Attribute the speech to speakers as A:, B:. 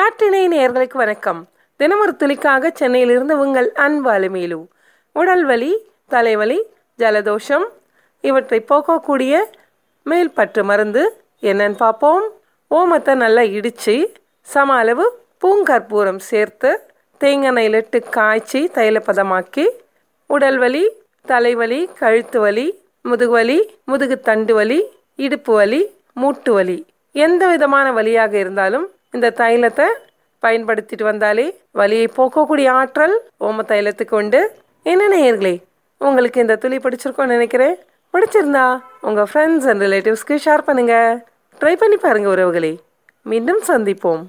A: நாட்டினை நேயர்களுக்கு வணக்கம். தினமொரு துளிக்காக சென்னையிலிருந்து உங்கள் அன்பு அலுமேலு. உடல் வலி தலைவலி ஜலதோஷம் இவற்றை போக்கக்கூடிய மேல்பற்று மருந்து என்னன்னு பார்ப்போம். ஓமத்தை நல்லா இடித்து சம அளவு பூங்கற்பூரம் சேர்த்து தேங்காய் இட்டு காய்ச்சி தைலப்பதமாக்கி உடல் வலி தலைவலி கழுத்து வலி முதுகுவலி முதுகு தண்டு வலி இடுப்பு வலி மூட்டு வலி. எந்த விதமான வலியாக இருந்தாலும் இந்த தைலத்தை பயன்படுத்திட்டு வந்தாலே வலியை போக்கக்கூடிய ஆற்றல் ஓம தைலத்துக்கு உண்டு. என்ன நேயர்களே உங்களுக்கு இந்த துளி பிடிச்சிருக்கோன்னு நினைக்கிறேன். பிடிச்சிருந்தா உங்கள் ஃப்ரெண்ட்ஸ் அண்ட் ரிலேட்டிவ்ஸ்க்கு ஷேர் பண்ணுங்கள் ட்ரை பண்ணி பாருங்கள் உறவுகளே. மீண்டும் சந்திப்போம்.